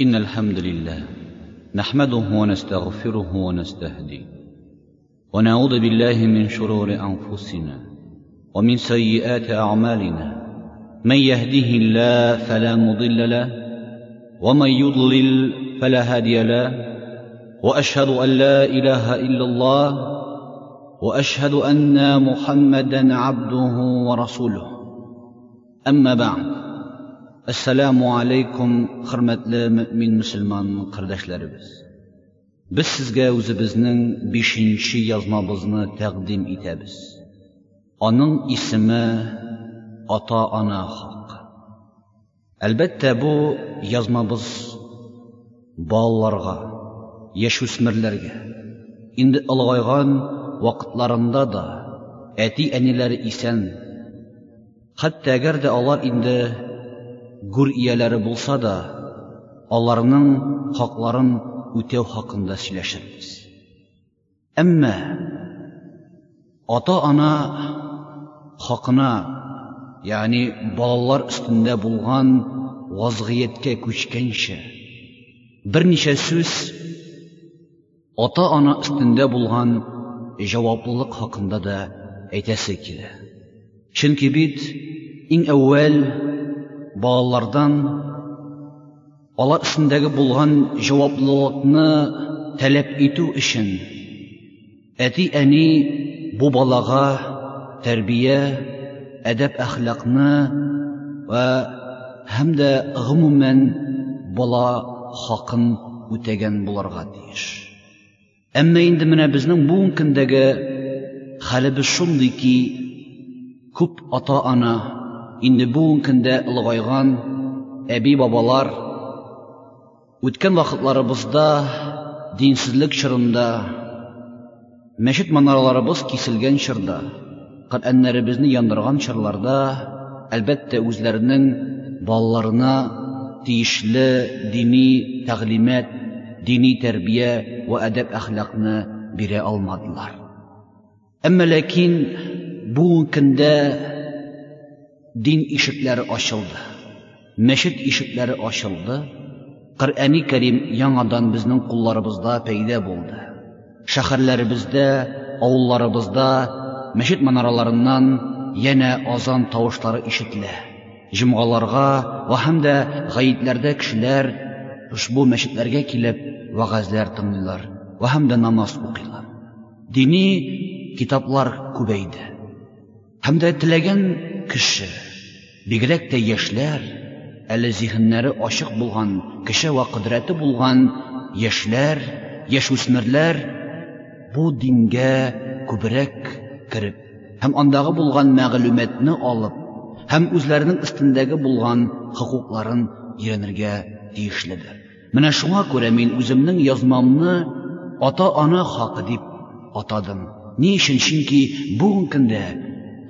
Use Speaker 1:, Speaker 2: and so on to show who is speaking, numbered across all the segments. Speaker 1: إن الحمد لله نحمده ونستغفره ونستهديه ونعوذ بالله من شرور أنفسنا ومن سيئات أعمالنا من يهده الله فلا مضل له ومن يضلل فلا هادي له وأشهد أن لا إله إلا الله وأشهد أن محمدا عبده ورسوله أما بعد assalomu alaykum hurmatli mo'min musulmon qardoshlarimiz biz sizga o'zimizning beshinchi yozmamizni taqdim etamiz uning ismi ota ona haq albatta bu yozmamiz bolalarga yosh o'smirlarga endi ulg'aygan vaqtlarında da əti ənilər isən, hətta əgər də onlar гүр ияләре болса да аларның хакларын үтәү хакында сөйләшербез әммә ата ана хакына ягъни балалар болған булган вазгыятькә күчкәнче берничә сүз ата ана өстендә болған җаваплылык хакында да әйтәсе килә чөнки бит иң әуәл балалардан алар ішіндегі болған жауаплылықны талап ету үшін әти әни бұл балаға тәрбие әдәп әхлақны ва һәм дә бала хақын үтәгән бұларға тиеш әммә инде менә безнең бүгенге көндәге хәлебез шундый ки күп ата ана инде бүгінгі көндә әби бабалар өткен вакытларыбызда динсезлек чорында мәчет манараларыбыз киселгән чорда Коръәннәребезне яндырган чорларда әлбәттә үзләренең балаларына тиешле дини тәгълимат, дини тәрбия ва әдәп әхлакны бирә алмадылар. Әмма ләкин бүгенге көндә din eshiklari ochildi mashid eshiklari ochildi qur'oni karim yangidan bizning qullarimizda paydo bo'ldi shaharlarimizda ovullarimizda mashid minoralaridan yana ozon tovushlari eshitdi jumg'alarga va hamda g'ayitlarda kishilar ushbu mashidlarga kelib vag'azlar tinglar va hamda namoz o'qiylar diniy kitoblar ko'paydi hamda tilagan кіші бигрәк тә яшьләр әле зиһеннәре ашық болған, кеше ва кодрәте болған яшьләр яшүсмерләр бу дингә күбрәк кереп һәм андагы болған мәгълүматны алып һәм үзләренең өстендәге болған хокукларын йөрәнергә тиешледер. Менә шуңа күрә мин үземнең язмамны ата-ана хакы дип атадым. Ни өчен? Чөнки бүгенге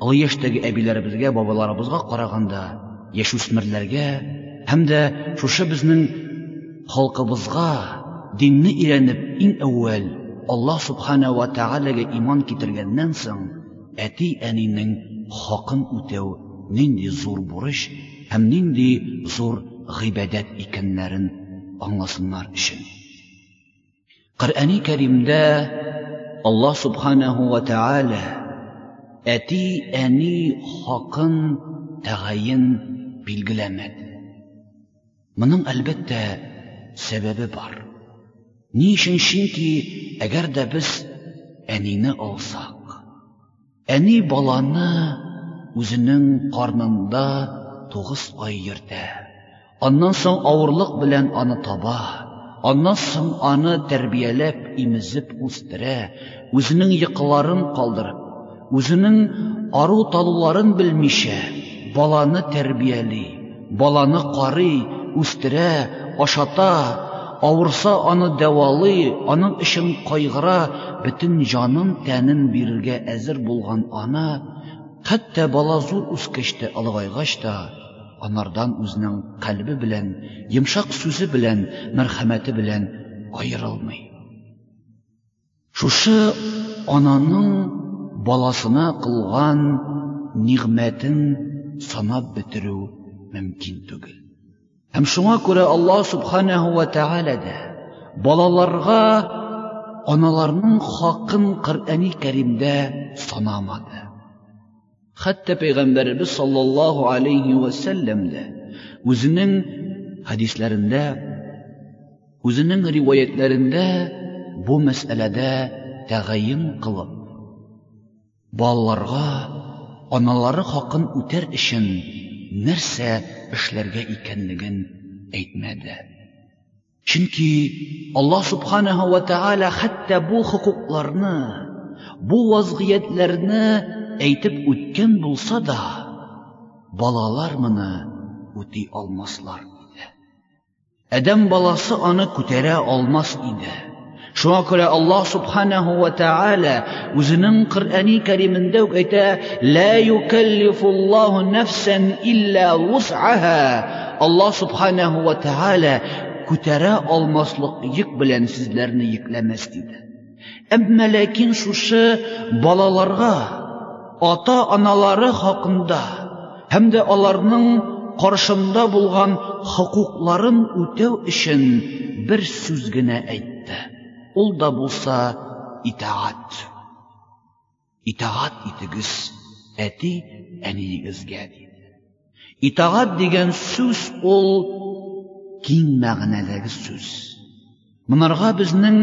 Speaker 1: ал яшьтәге әбиләребезгә, бабаларыбызга караганда, яшь үсмерләргә һәм дә шушы безнең халкыбызга динне иренеп, иң әүәл Аллаһ субхана ва таалягә иман китергәннән соң, әти әнинең хакын үтәү нинди зур бурыш һәм нинди зур гыйбадат икәннәрен аңласыннар өчен. кыр Кәримдә Аллаһ субхана ва тааля әти әни хақын тәғайын билгеләмәде. Мұның әлбәттә сәбәбе бар. Ни өчен чөнки әгәр дә без әнине әни баланы үзенең қарнында 9 ай йөртә. Аннан соң авырлык белән аны таба, аннан соң аны тәрбияләп, имезеп үстерә, үзенең йокыларын калдырып өзінің ару талуларын білмейше баланы тәрбиелей баланы қарай, өстірә ашата ауырса аны дәуалый аның ішін қайғыра бүтін жанын тәнін беруге әзір болған ана хәтта бала зур үскеште ұлғайғач та анардан өзінің қалбі білән емшақ сөзі білән мәрхәмәте білән айырылмый шушы ананың баласына қылған ниғмәтін санап бітіру мүмкін түгел. Һәм шуңа күрә Алла субханаһу ва балаларға да балаларга аналарның хакын Коръәни Кәримдә санамады. Хәтта пәйгамбәрбез саллаллаһу алейхи ва сәлләм дә үзенең хәдисләрендә, үзенең риваятләрендә бу мәсьәләдә тәгаен қылып балаларға аналары хақын үтәр үшін нәрсә ішлерге икәнлеген әйтмәді. Чінки Алла субханаһу ва тааля хатта бу хукукларны, бу вазгыятларны әйтеп өткен булса да, балалар моны үти алмаслар иде. баласы аны күтәрә алмас иде. Шуңа аллаһ Субханаху ва Таала үзенең Коръани Кәримендә үк әйтә: "Ла юкаллифуллаху нафсан иллә вус'аха". Алла Субханаху ва Таала күтәрә алмаслық йөк белән сезләрне йөкләмәс диде. Әмма ләкин шушы балаларга ата-аналары хақында һәм дә аларның каршында булган хокукларын үтәү өчен бер сүз генә әйтте ол да болса итағат итағат етіңіз әти әнеңізге дейді итағат деген сүз ол кең мәғінәдегі сүз. мұнарға біздің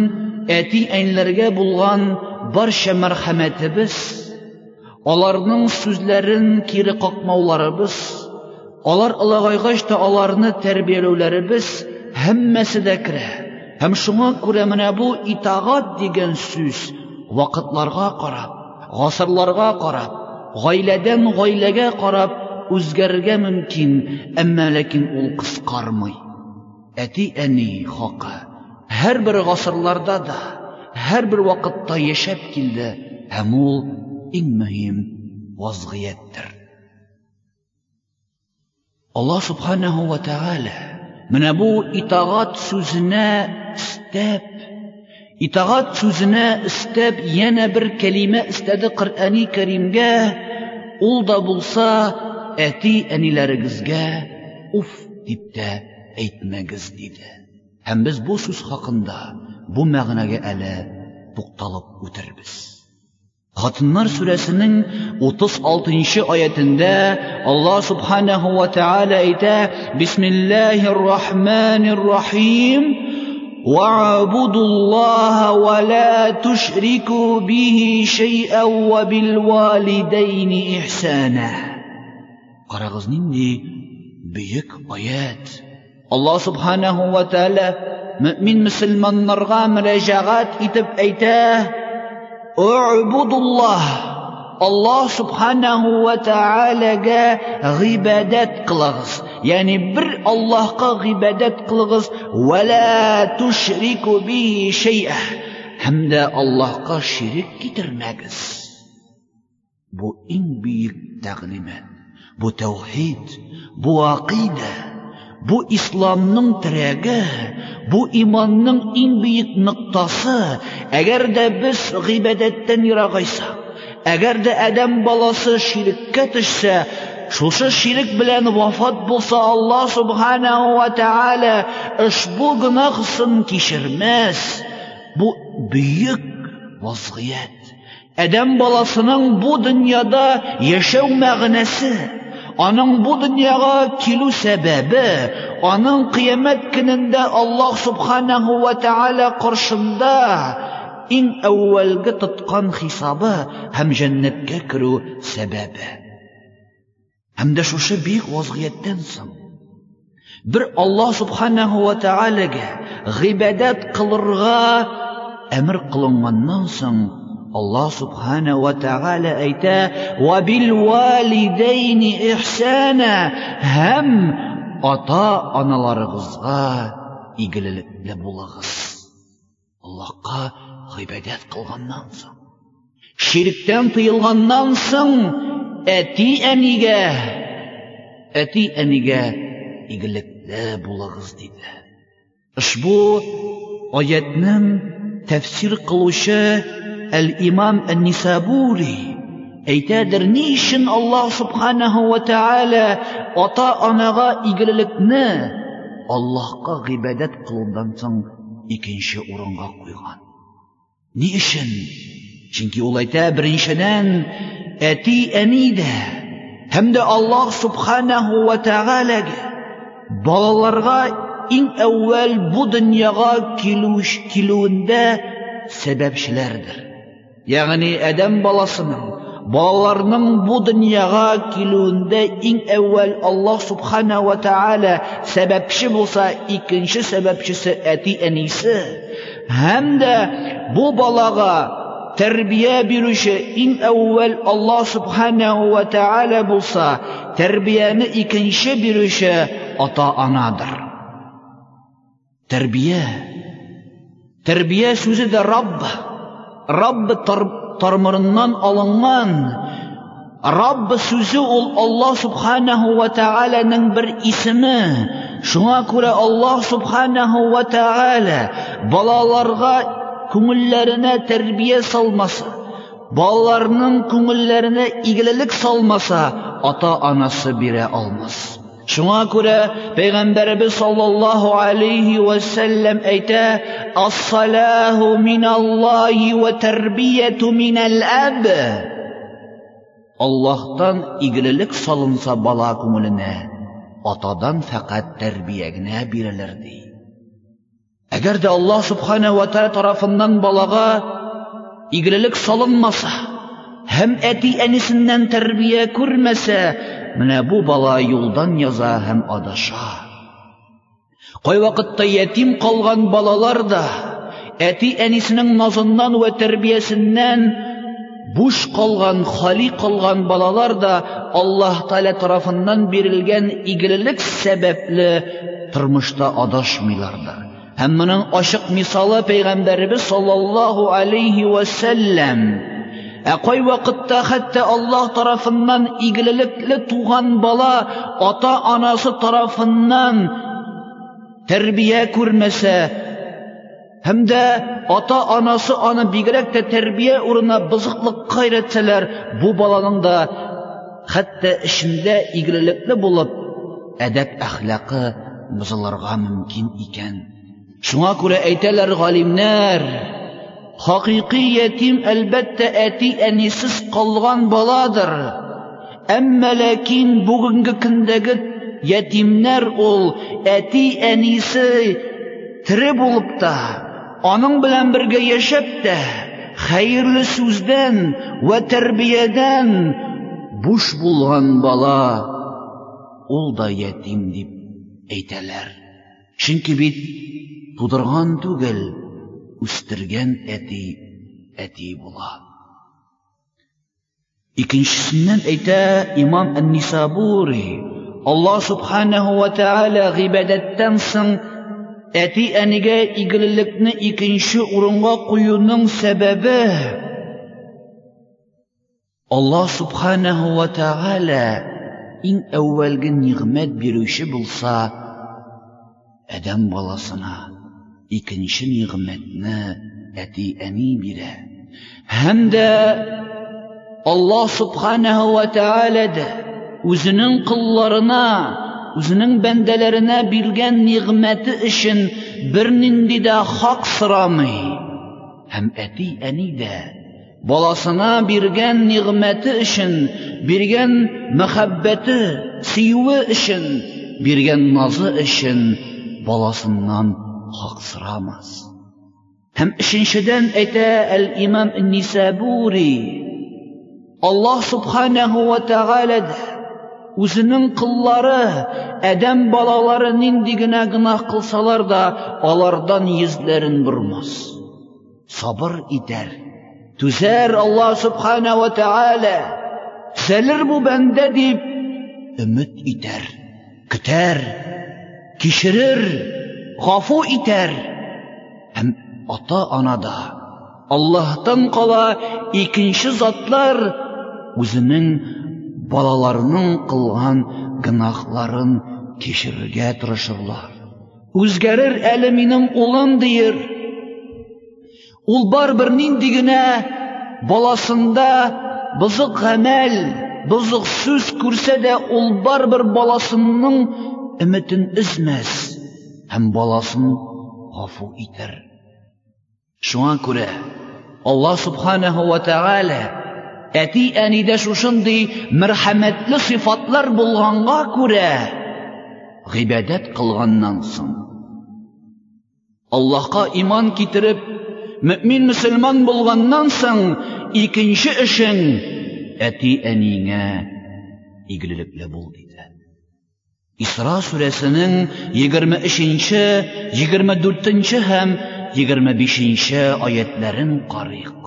Speaker 1: әти әнләргә болған барша мәрхәмәтебез аларның сүзләрен кире какмауларыбыз алар ылагайгач та аларны тәрбияләүләребез һәммәсе дә керә һәм шуңа күрә менә бу итағат дигән сүз вакытларга карап, гасырларга карап, гаиләдән гаиләгә карап үзгәрергә мөмкин, әмма ләкин ул кыскармый. Әти-әни хакы һәр гасырларда да, һәр бер вакытта яшәп килде һәм ул иң мөһим вазгыятьтер. Аллаһ субханаһу ва тааля Міне бұл итағат сөзіне істеп, итағат сөзіне істеп, яна бір кәлимә істеді Құр'ани Кәримге, ол да болса, әти әниләрегізге уф деп те әйтмәгіз дейді. Һәм біз бұл сөз хақында, бұл мәғінәге әлі тоқталып өтербіз. Hatinlar surasining 36-oyatinda Alloh subhanahu va taolo ayta: "Bismillahir rohmanir rohim Wa'budulloha wa la tushriku bihi shay'an wa bil validayni ihsana." Qarag'izningdek buyuk oyat. Alloh subhanahu va taolo mu'min musulmonlarga murojaat etib ayta: اعبدوا الله alloh subhanahu va taologa g'ibodat qilg'iz ya'ni bir Allohga g'ibodat qilg'iz vala tushriku bihi shay'a hamda Allohga shirik keltirmagiz bu eng buyuk taqlimat bu tavhid bu aqida Бұл исламның тирәге, бұл иманның иң бийек ноктасы. Әгәр дә біз гыйбадәттән ярагайса, әгәр де адам баласы ширккә төшсә, шушы ширк белән вафат болса Алла субханаһу ва тааля эш бу гынахсын кичермәс. бұл бийек вазгыят. Адам баласының бұл дөньяда яшәү мәгънәсе Аның бұ дөньяга келу сәбәбі аның кыямәт көнендә Аллаһ субханаһу ва тааля каршында иң әүвәлге тотқан хисабы һәм дәннәткә керү сәбәбе. Һәм дә шушы бик вазгыяттан соң бер Аллаһ субханаһу ва таалягә гыйбадат кылырга әмер кылынганнан соң الله سبحانه وتعالى أيتاه وبالوالدين إحسانا هم ata аналарыгызга игелекле булыгыз. Аллаһка гыйбадат кылгандан соң, ширктән тыйылгандан соң, әти әнигә, әти әнигә игелекле булыгыз диде. Ушбу аятның тәфсир кылучы الإمام النسابوري أيتا درنيشن الله سبحانه وتعالى أطاء نغا إجللكنا الله غبادات قلوبدان سن إكنشي أورنغا قويغان ni uchun chunki u aytadi birinchidan ati anida hamda alloh subhanahu va taologa bolalarga eng avval bu dunyoga kelush keluvunda sababchilardir яғни адам баласының балаларының бұл дүнияға келуінде ең әуәл аллах субхана уа тағала сәбәпші болса екінші сәбәпшісі әти әнисі һәм дә бұл балаға тәрбие беруші иң әуәл алла Субханәуә уа тағала болса тәрбияне екінші беруші ата анадыр тәрбия тәрбия сөзі дә рабб Rabb тармырыннан алынман, раббы сүзе ол Аллах Субханаху ва тааляның бір исеме. Шуңа күрә Аллах Субханаху ва тааля балаларга күңелләренә тәрбия салмаса, балаларның күңелләренә игілілік салмаса, ата-анасы бирә алмас. Шуңа күрә Пәйгамбәрбез саллаллаһу алейһи вәсәлләм әйтә: "Ас-салаху миналлаһи вә тәрбияту минәл әб". Аллаһтан игелелек салынса бала күңеленә, атадан фәкать тәрбия генә бирәләр ди. Әгәр дә Аллаһ субхана ва тааля тарафыннан балага игелелек салынмаса, һәм әти-әнисеннән тәрбия күрмәсә, міне бұл бала юлдан яза һәм адаша Қой вақытта ятим қалған балалар да әти әнисінің назынан уә тәрбиесінен буш қалған хали қалған балалар да аллаһ тәала тарафыннан берілген игілік сәбәпле тормышта адашмыйлардар һәм моның ашық мисалы пәйғәмбәребез саллаллаһу алейхи уәсәлләм Ә кай вакытта хәтта Аллаһ тарафыннан игелекле туган бала ата-анасы тарафыннан тәрбия күрмәсә, һәм дә ата-анасы аны бигрәк тә тәрбия урына бызыклыкка өйрәтсәләр, бу баланың да хәтта эшендә игелекле булып, әдәп әхлакы бузылырга мөмкин икән. Шуңа күрә әйтәләр галимнәр, Haqiqiy yetim albatta ati қалған баладыр. boladir. Әмма ләкин бүгінгі көндәге ятимнәр ул әти әнисе болып та, аның белән бірге яшәп тә, хәерле сүздән ва тәрбиядән буш булган бала ол да ятим деп әйтәләр. Чөнки бит тудырған түгел, үстергән әти әти була. Икенчесеннән әйтә Имам ан-Нисабури: Алла субханаху ва тааля гыбадаттан соң әти әнигә игелеллекне икенче урынга куюның сәбәбе Алла субханаху ва тааля ин әввалгы нигъмәт бирүше булса, адам баласына и көниші ниғметне әті әні біле. Хәм дә Алла субханаху ва тааала дә өзүнүн құлларына, өзүнүн бандаларына берген ниғметі үшін, бірнин де дә хақ сырамы. Хәм әті әні дә, баласына берген ниғметі үшін, берген махаббеті, сіюі үшін, берген назы үшін баласынан haq so'raymiz ham uchinchidan ayta al imom nisaburiy alloh subhanahu va uzunun o'zining qillari adam bolalari nindigina gunoh qilsalar da alardan yuzlarin burmas Sabır ider. tuzar Allah Subhanehu ve Teala, tuzalur bu banda deb umid etar kutar kechirir ғафу итәр һәм ата анада аллаһтан қала екінші затлар өзінің балаларының қылған гынахларын кешерергә тырышырлар Өзгерер әле минең дейір, диер ул бар нинди генә баласында бұзық ғәмәл бұзық сүз күрсә дә бар бір баласының өметен өзмәс һәм баласын ғафу итер. Шуңа күрә Алла субханаһу ва тааля әти әнидә шушындый мәрхәмәтле сифатлар болғанға күрә ғибәдәт кылганнан соң Аллаһка иман китереп мөмин мөселман булганнан соң икенче эшең әти әниңә игелекле бул isro surasining yigirma uchinchi yigirma to'rtinchi ham yigirma beshinchi oyatlarin qoriq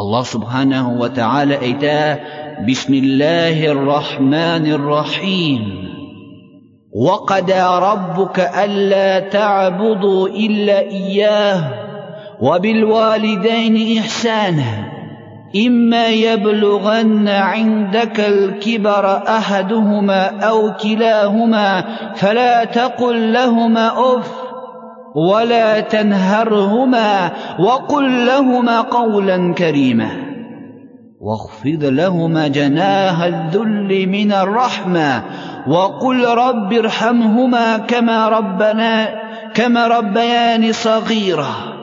Speaker 1: alloh subhanahu va taolo ayta bismillahi rohmanir rohim وقضى ربك ألا تعبدوا إلا إياه وبالوالدين إحسانا إما يبلغن عندك الكبر أحدهما أو كلاهما فلا تقل لهما أف ولا تنهرهما وقل لهما قولا كريما واخفض لهما جناه الذل من الرحمة وقل رب ارحمهما كما ربنا كما ربياني صغيرًا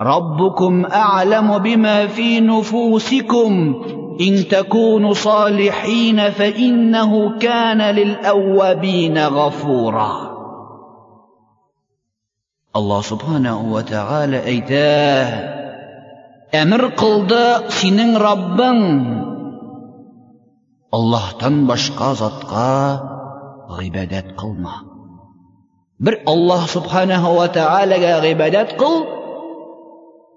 Speaker 1: ربكم أعلم بما في نفوسكم إن تكونوا صالحين فإنه كان للأوابين غفورا الله سبحانه وتعالى أيتاه أمر قلدا سنن ربن الله تنبش زتقا غبادات قلما بر الله سبحانه وتعالى غبادات قل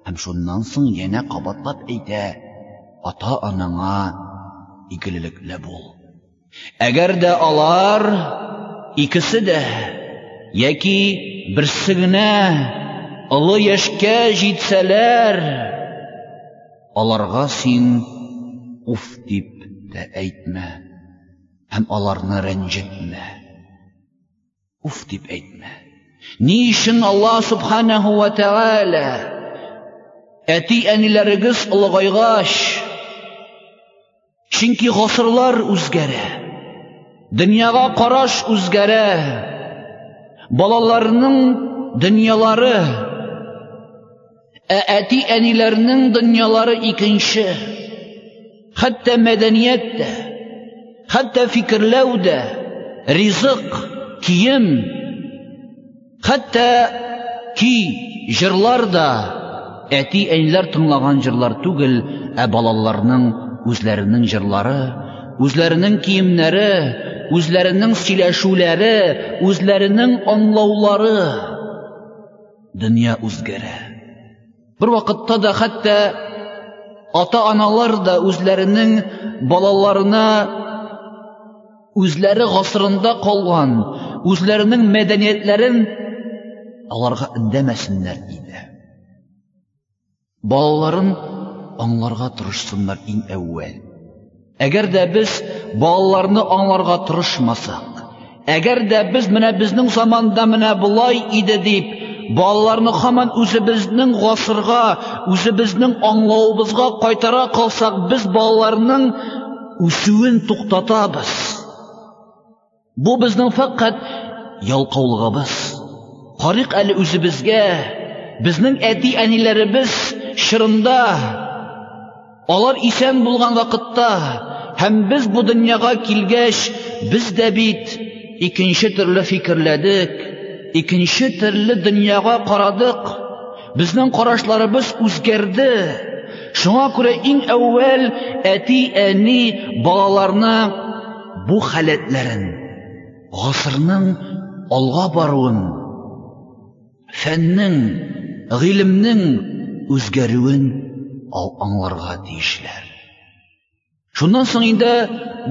Speaker 1: һәм шуннан соң янә кабатлап әйтә: "Ата-анаңа игеллекле бул". Әгәр дә алар икесе дә яки берсе генә олы яшкә җитсәләр, аларга син уф дип тә әйтмә һәм аларны рәнҗетмә. Уф дип әйтмә. Ни өчен Алла субханаһу ва тааля әти әниләрегез ұлығайғаш чөнки ғасырлар үзгәре дөньяга караш үзгәрә балаларның дөньялары ә әти әниләрнең дөньялары икенче хәтта мәдәният тә хәтта фикерләү дә ризык кием хәтта ки жырлар да әти әйләр тыңлаған жырлар түгел ә балаларның үзләренең жырлары үзләренең киемнәре үзләренең сөйләшүләре үзләренең аңлаулары дөнья үзгәрә Бер вакытта да хәтта ата-аналар да үзләренең балаларына үзләре гасырында калган, үзләренең мәдәниятләрен аларга индәмәсеннәр иде балаларын аңларға тырышсыннар иң әуел. Әгәр дә біз балаларны аңларға тырышмасак, әгәр дә біз менә бізнің заманда менә былай иде деп, балаларны біздің ғасырға өзі біздің аңлавыбызга кайтара калсак, біз балаларның үсүен туктатабыз. Бу безнең фақат ялкаулыгыбыз. әлі өзі бізге біздің әти-әниләребез шырында олар исән болған вақытта, һәм біз бу дөньяга килгәч біз дә бит икенче төрле фикерләдек икенче төрле дөньяга қарадық, біздің қарашларыбыз өзгерді, шуңа күрә иң әүвәл әти әни балаларына бу халәтләрен ғасырның алға баруын фәннең гыйлемнең өзгәруін ал аңларға тиешләр шундан соң инде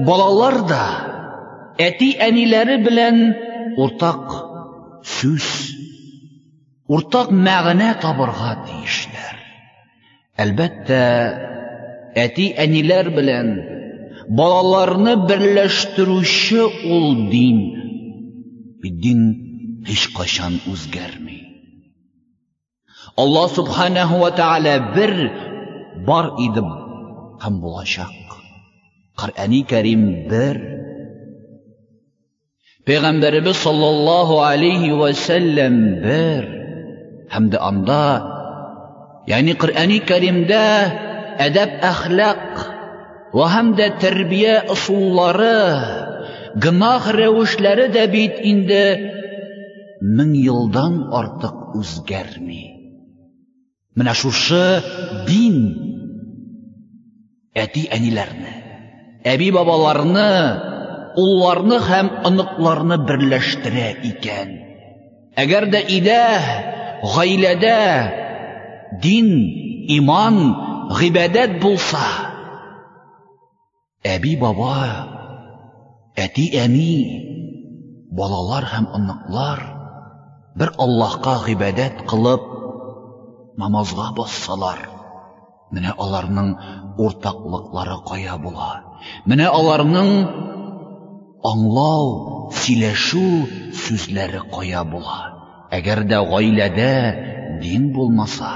Speaker 1: балалар да әти әниләре белән уртак сүз уртак мәгънә табырға дейшілер. әлбәттә әти әниләр белән балаларны берләштерүче ул дин бі дин һичкашан үзгәрми Allah subhanahu wa ta'ala bir bar idim ham bulaşak. Qar'ani kerim bir. Peygamberimiz sallallahu aleyhi ve sellem bir. Hem de amda. Yani Qar'ani kerimde edep ahlak ve hem de terbiye usulları gınah revuşları de bit indi min yıldan artık uzgermi. mana дин әти әниләрне әби бабаларыны ұлларыны һәм оныкларны берләштерә икән әгәр дә идә ғаиләдә дин иман ғибәдәт булса әби баба әти әни балалар һәм оныклар бер аллаһка ғибәдәт қылып, намазға бассалар міне аларның ортақлықлары қая була міне аларның аңлау сөйләшү сүзләре қая була әгәр дә гаиләдә дин болмаса,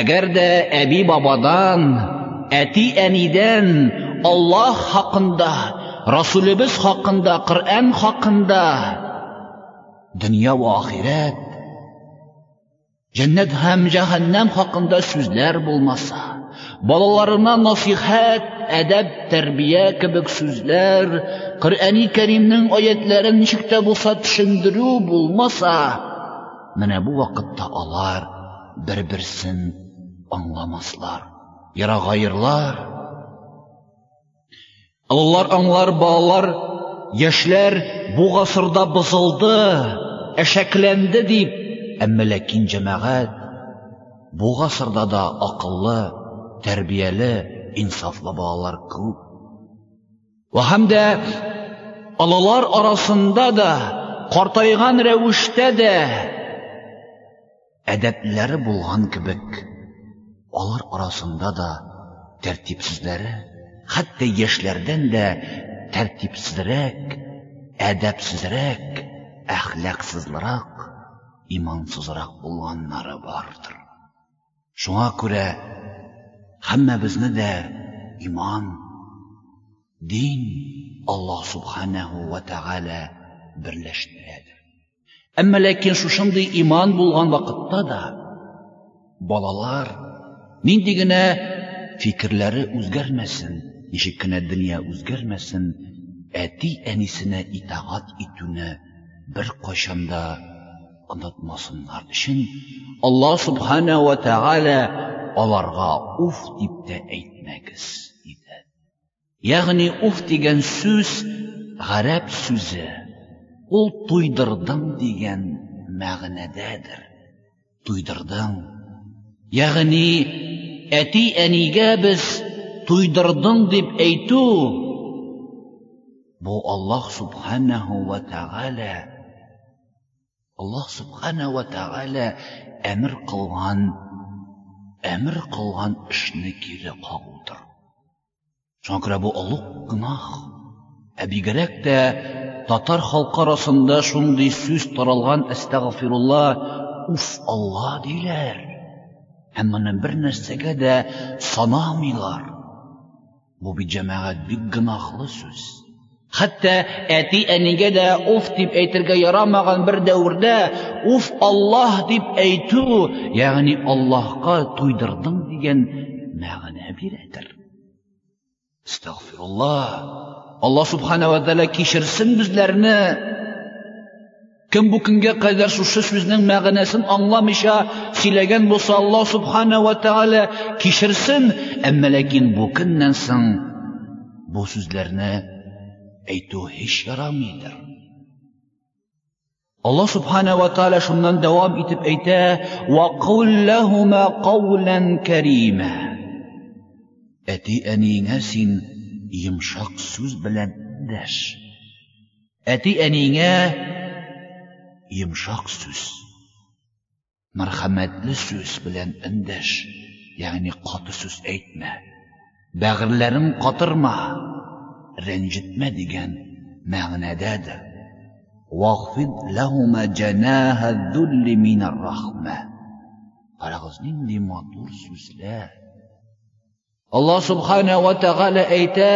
Speaker 1: әгәр дә әби бабадан әти әнидән Аллаһ хақында, расулебез хақында, Қыр'ән хақында, дөнья ва жәннет әм, жәңнәм қақында сүзлер болмаса, балаларына насихет, әдәб, тәрбі әкібік сүзлер, қыр әні кәрімнің өйетлерін жүкті бұса түшіндіру болмаса, мені бұ вақытта алар, бір-бірсін аңламасыр. Ярағайырлар, алылар, аңылар, балылар, ешлер, бұғасырда бұзылды, әшекленді деп, Әммәләкин жәмәғәт бұл ғасырда да ақыллы тәрбиелі инсафлы балалар көп ва алалар арасында да қартайған рәвештә дә әдәпләре булған кебек алар арасында да тәртипсезләре хәтта яшьләрдән дә тәртипсезрәк әдәпсезрәк әхлаксызлырак имансызырақ болғаннары бардыр шуңа күрә һәммәбезне дә иман дин аллаһ субханаһу ва тәғәлә берләштерәдер әммә ләкин шушындай иман болған вакытта да балалар нинди генә фикерләре үзгәрмәсен ничек кенә дөнья үзгәрмәсен әти әнисенә итагать итүне беркайчан да ынтытмасынлар үшін алла субхана ва тағала аларға уф деп те әйтмәгіз дейді яғни уф деген сөз ғәрәп сөзі ол туйдырдың деген мәғінәдәдір туйдырдың яғни әти әнигә біз туйдырдың деп әйту бұл аллах субханаху ва тағала алла субханала тағала әмір қылған әмір қылған ішні кері қағудыр шонкра бұл ұлық гүнах ә тә татар халқы арасында шундай сүз таралған әстәғфирулла уф алла дейләр һәм моны бер нәрсәгә дә санамыйлар бу бит җәмәгать бик сүз Хәтта әти әнеге дә уф дип әйтергә ярамаған бер дәуірде, уф Аллаһ деп әйтү, ягъни Аллаһка туйдырдың деген мәгънә бирәдер. Әстәгъфируллаһ. Аллаһ субхана ва тааля кишерсен безләрне. Кем бу көнгә кадәр шушы сүзнең мәгънәсен аңламыйча сөйләгән булса, Аллаһ субхана ва тааля кишерсен, әмма ләкин бу көннән соң aytuvhisharamiydir alloh subhanahu va taolo shundan davom etib ayta va qullahuma qawlan karima ati aningga sen yumshoq so'z bilan marhamatli so'z bilan indash ya'ni qoti aytma bag'rlarim qotirma ranjitma degan ma'nodadir vag'fid lahum janaha min ar rahma qalag'izning dematur so'zlar alloh subhanahu va taala ayta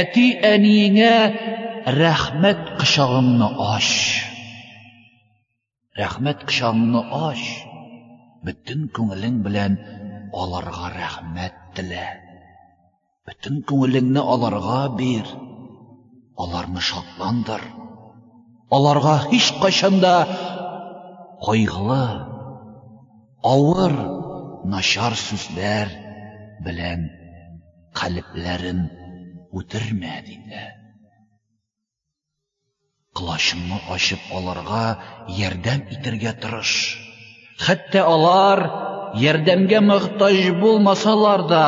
Speaker 1: ati aniyga rahmat qishog'imni osh rahmat qishog'imni osh butun ko'ngling bilan olarga rahmat tila Бүтін көңіліңні аларға бер. Аларны шатландыр. Аларға һич қашанда қойғылы, ауыр, нашар сүзләр білән қаліпләрін үтірмә дейді. Қылашыңны ашып аларға ярдәм итергә тырыш. Хәтта алар ярдәмгә мохтаж булмасалар да,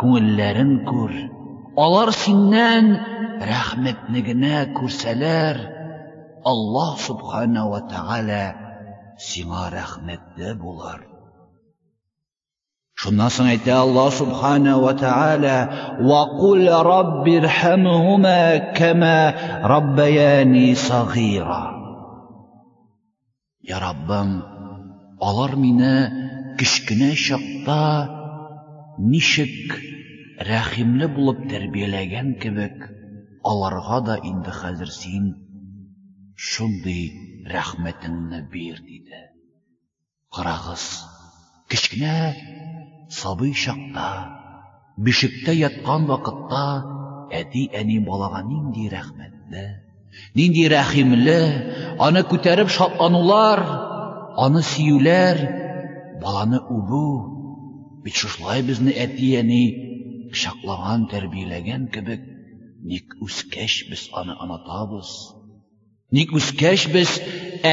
Speaker 1: ko'ngillaren ko'r olar sendan rahmatligini ko'rsalar alloh subhanava taala senga rahmatda bo'lar shundan so'ng aytdi alloh subhanava taala vaqul robbirhamhuma kama robbayani sag'ira ya robbim olar meni kichkina shoqda нишек рәхимле булып тәрбияләгән кебек, аларга да инде хәзер син шундый рәхмәтеңне бир диде. Карагыз, кичкенә сабый чакта, бишектә яткан вакытта әти әни балага нинди рәхмәтле, нинди рәхимле, аны күтәреп шатланулар, аны сөюләр, баланы үбү, Бит шушылай әти әне, кочаклаган, тәрбияләгән кебек, ник үскәч без аны анатабыз. Ник үскәч без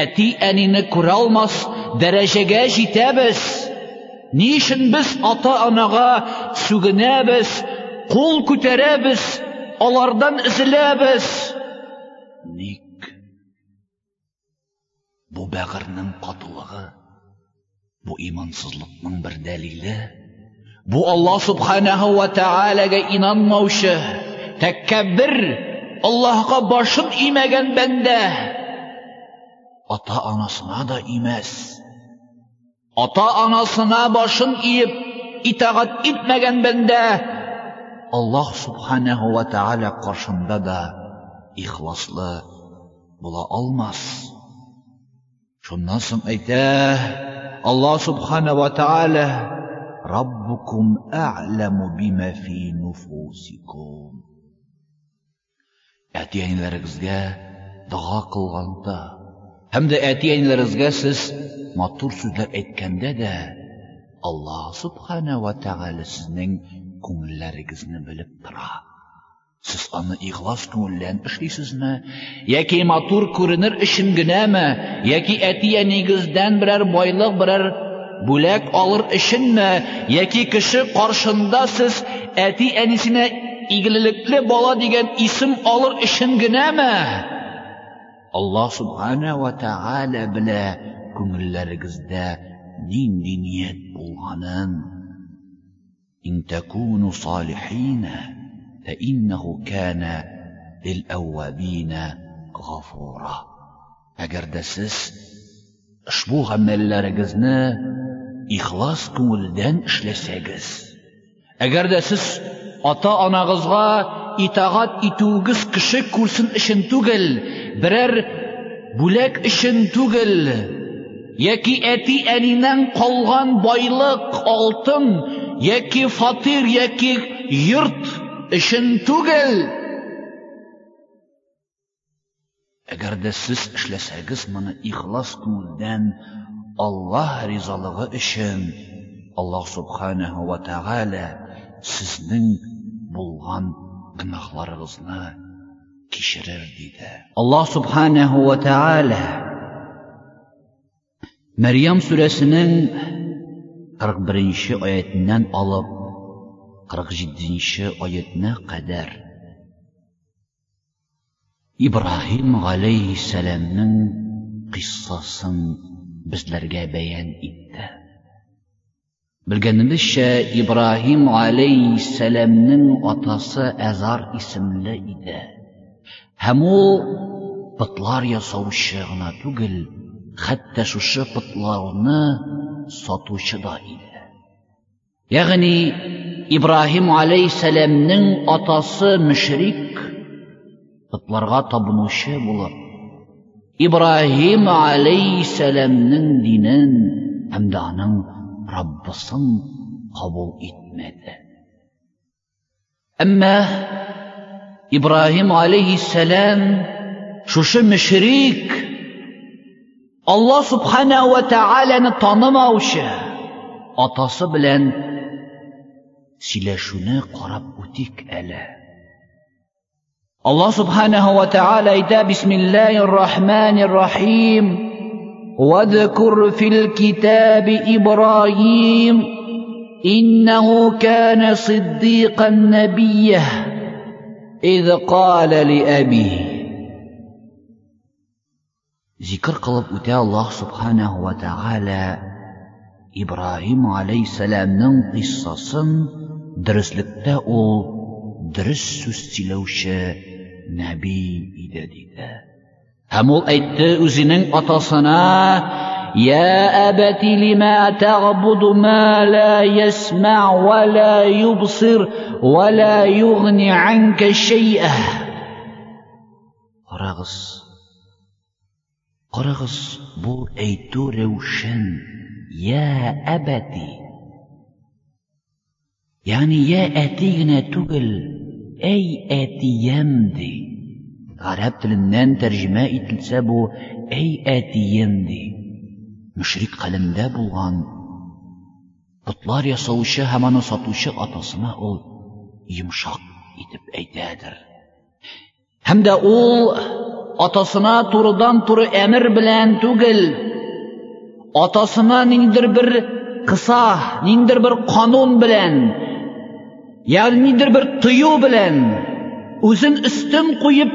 Speaker 1: әти әнине күрә алмас дәрәҗәгә җитәбез. Ни өчен без ата-анага сүгенәбез, кул күтәрәбез, алардан изеләбез? Ник бу бәғірнің қатылығы, Бұ imansızlıkның бір дәлелі Бұл Алла Субханаху ва teala'ga inanmauшы, тәкәббер, Аллаһка башын имәгән бәндә. Ата-анасына да имәс. Ата-анасына башын иіп, итағат итмәгән бәндә Аллаһ Субханаху ва тааля қаршында да ихласлы була алмас. Шуннан соң әйтә: الله سبحانه وتعالى ربكم أعلم بما في نفوسكم әтиәнеләрегезгә дога кылганда һәм дә әтиәнеләрегезгә сез матур сүзләр әйткәндә дә алла субхана ва тәғәлә сезнең күңелләрегезне белеп тора Сіз аны иғлас күңілдән Яки матур күренер өчен генәме? Яки әти әнигездән берәр байлык, берәр бүләк алыр өченме? Яки кеше қаршында сіз әти әнисенә игелекле бала дигән исем алыр өчен генәме? Аллаһ субхана ва тааля белә күңелләрегездә нинди ният булганын. Ин такуну тэ инде кана льауабина гафура агардасыз шул гамэлләрегезны ихлас күңелдән эшләсәгез агардасыз ата анағызға итагать итүгез киши күлсен ишин түгел берәр бүләк ишин түгел яки әти әнинең калган байлык, алтын, яки фатир, яки йырт ішін түгел Әгер де сіз ішлесәгіз мұны ихлас көңілден аллах ризалығы үшін аллах субханаху уа тағала сіздің болған күнәһларыгызны кешірер дейді аллах субханаху уа тағала мәриям сүресінің 41 ші аятынан алып qirq yettinchi oyatni qadar ibrohim alayhissalomning qissasin bizlarga bayon etdi bilganimizcha ibrohim alayhissalomning otasi azar ismli edi ham u pitlar yasovchi g'ina tugil hatto shu pitlarni sotuvchi da edi яғни ибраһим алейхисәләмнең атасы мүшрик ытларға табынушы болып ибраһим алейхисәләмнең динен һәм аның раббысын қабул итмәді әммә ибраһим алейхисәләм шушы мүшрик алла субхана ва тағаланы танымаушы атасы белән سلاشنا قرب أتيك ألا الله سبحانه وتعالى إدا بسم الله الرحمن الرحيم واذكر في الكتاب إبراهيم إنه كان صديقا نبيا إذ قال لأبي ذكر قلب أتى الله سبحانه وتعالى إبراهيم عليه السلام من قصصاً durustlikda u durust so'z silovchi nabiy edi deydi hamul aytdi o'zining otasini يا أبت لما تعبد ما لا يسمع ولا يبصر ولا يغني عنك شيئا قرغص قرغص بو أيتو روشن يا أبتي е ya әтигенә түгел, әй әтием ди. Араб тілінен тәрҗемә ителсә бу әй әтием ди. Мүшрик болған, булган Бутлар ясаучы һәм аны сатучы атасына ул йомшак итеп әйтәдер. Һәм дә ул атасына турыдан-туры әмер белән түгел, атасына ниндидер бер кыса, ниндидер бер канун белән, ya'nidir bir tuyu bilan o'zin ustun qo'yib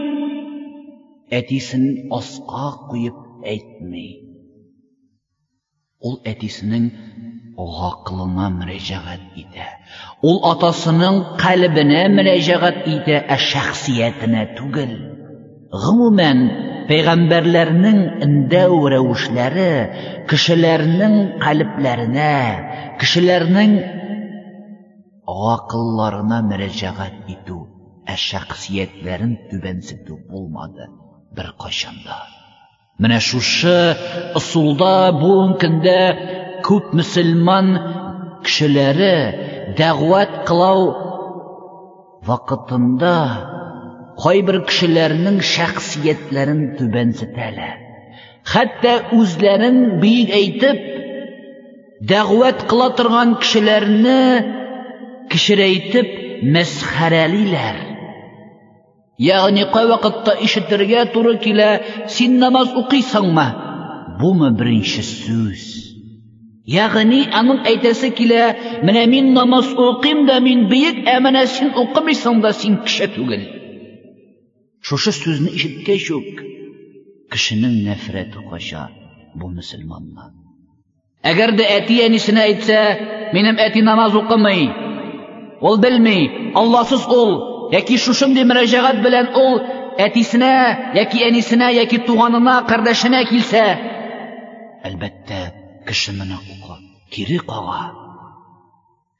Speaker 1: әтисін асқа құйып әйтмей ол әтисінің қылыма мөрәжәғәт итә ул атасының қалбіне мөрәжәғәт итә ә шәхсиятенә түгел ғөмүмән пәйғәмбәрләрнең өндәү рәвешләре кешеләрнең қаліпләренә кешеләрнең Ақылларына мөрәжәгать итү, ә шәхсиятләрен түбәнсетү болмады бір кайчанда. Менә шушы ысулда бүгенге көп мұсылман кішілері дәғуат қылау вақытында қой бір кешеләрнең түбәнсітәлі. түбәнсетәләр. Хәтта үзләрен бик әйтеп дәгъват кыла торган кішірейтіп мәсхәрәлейләр яғни қай уақытта ішітерге тура килә син намаз оқисыңмы бумы бірінші сөз яғни аның әйтәсе килә менә мин намаз оқим да мин бийек ә менә син оқымайсың да син кіші түгел шушы сөзне ишеткәч үк кешенең нәфрәте кача бу мөселманнан әгәр дә әти әнисенә әйтсә минем әти намаз оқымый Ул белми, Аллаһсыз ул, яки шушындый мөрәҗәгать белән ул әтисенә, яки әнисенә, яки туганына, кардәшенә килсә, әлбәттә, кеше моны укы, кире кага.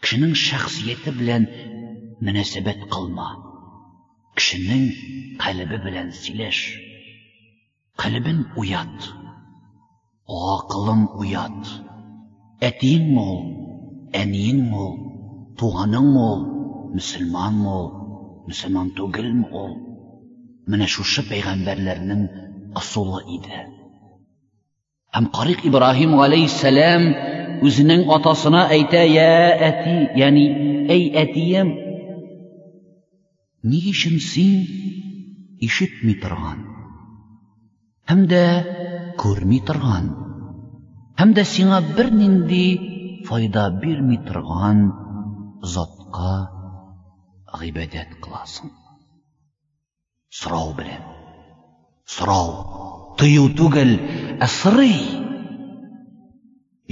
Speaker 1: Кешенең шәхсияте белән мөнәсәбәт кылма. Кешенең калбы белән сөйләш. Калбын уят. Акылын уят. Әтиң мол, әниң мол, तूं मो musulmon mo musulmon tugilmi u mana shu shu payg'ambarlarning usuli edi ham qoriq ibrohim alayhissalom o'zining otasini ayta ya ati ya'ni ey atiyam ne ishim sen eshitmay turg'an hamda ko'rmay turg'an hamda senga bir nindi foyda bermay turg'an zotqa g'ibodat qilasan surov bilan surov tuyu tugal asriy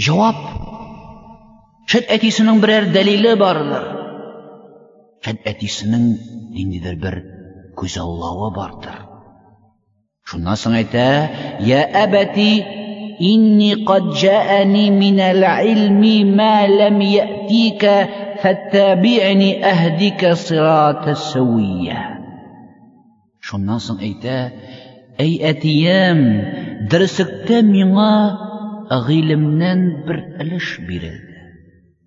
Speaker 1: javob shad aytisining biror dalili bordir shad aytisining dindidir bir ko'zallovi bordir shundan so'ng ayta ya abati إني قد جاءني من العلم ما لم يأتيك فاتبعني أهدك صراط السوية шуннан соң әйтә әй әтием дәресектә миңа ғилемнән бір өлеш бирелді.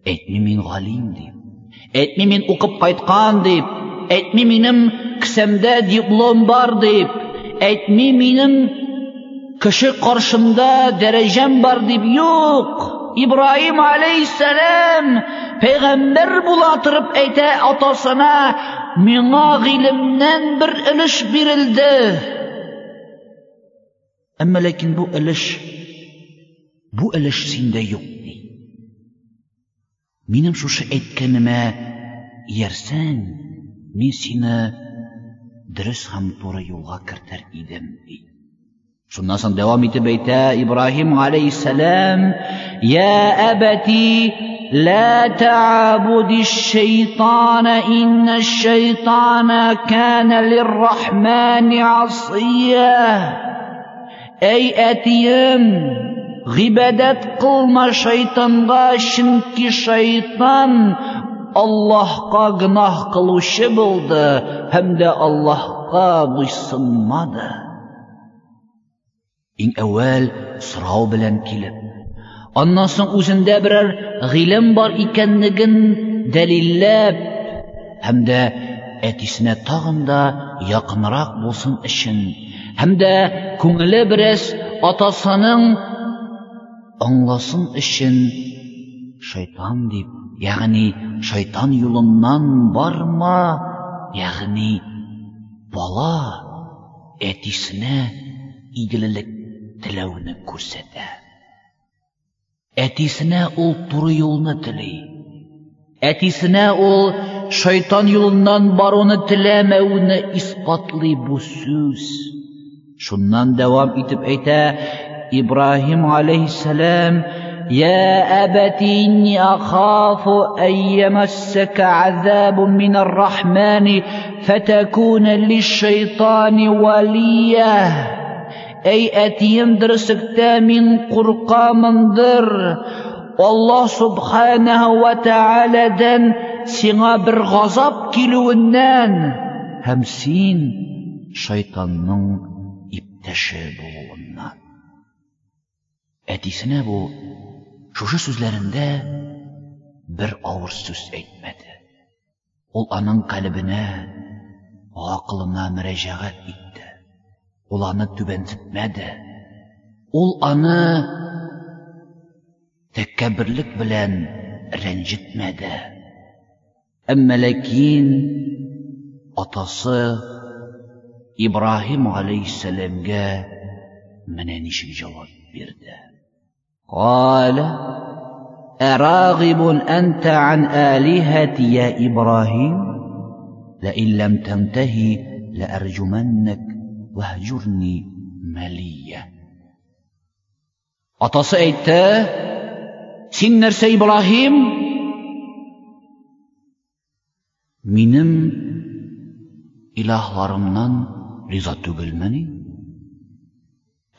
Speaker 1: Әйтме мен галим дип әйтми мин деп кайткан дип әйтми минем диплом бар деп, әйтми менің кіші қаршымда дәрежем бар деп, юк ибраһим алейхиссәлам payg'ambar bo'latirib ayta otosona menga g'ilimdan bir ilish berildi ammo lekin bu ilish bu ilish senda yo'q menim shu aytganimni yersang men seni درس هم طور يوغا كرتر إدم شنو صن دوام تبيتا إبراهيم عليه السلام يا أبتي لا تعابد الشيطان إن الشيطان كان للرحمن عصيا أي أتيم غبادات قылма шайтанға чөнки шайтан аллаһка гөнаһ кылучы булды һәм дә аллаһка буйсынмады иң әүвәл сорау белән килеп Аннан соң үзендә берәр гыйлем бар икәнлеген дәлилләп һәм дә әтисенә тагын болсын якынрак булсын өчен һәм дә күңеле атасының аңласын өчен шайтан деп, ягъни шайтан юлыннан барма, ягъни бала әтисенә игелелек теләүне күрсәтә. әтисенә ул туры юлны тели. Әтисенә ул шайтан юлыннан баруны теләмәүне испатлый бу сүз. Шуннан дәвам итеп әйтә Ибраһим алейхиссалам: يا أبت إني أخاف أن يمسك عذاب من الرحمن فتكون للشيطان وليا әй әтиім дірсікті мен қорқамындыр аллаһ субханаһу ва Таалядан сиңа бір ғазап келуіннән һәм син шайтанның иптәше болуыннан әтисенә бұл шушы сүзләрендә бер ауыр сүз әйтмәде ул аның калбенә гақылына мөрәҗәгать итте ул Уланы түбәнтетмәде. Ул аны тәкәбберлек белән рәнҗитмәде. Әмма ләкин атасы Ибраһим алейхиссәләмгә менә ничек җавап бирде. قال أراغب أنت عن آلهتي يا إبراهيم لئن لم تنتهي لأرجمنك vahjurni maliya otasi aytdi sen narsa ibrohim menim ilohlarimdan rizo tugilmading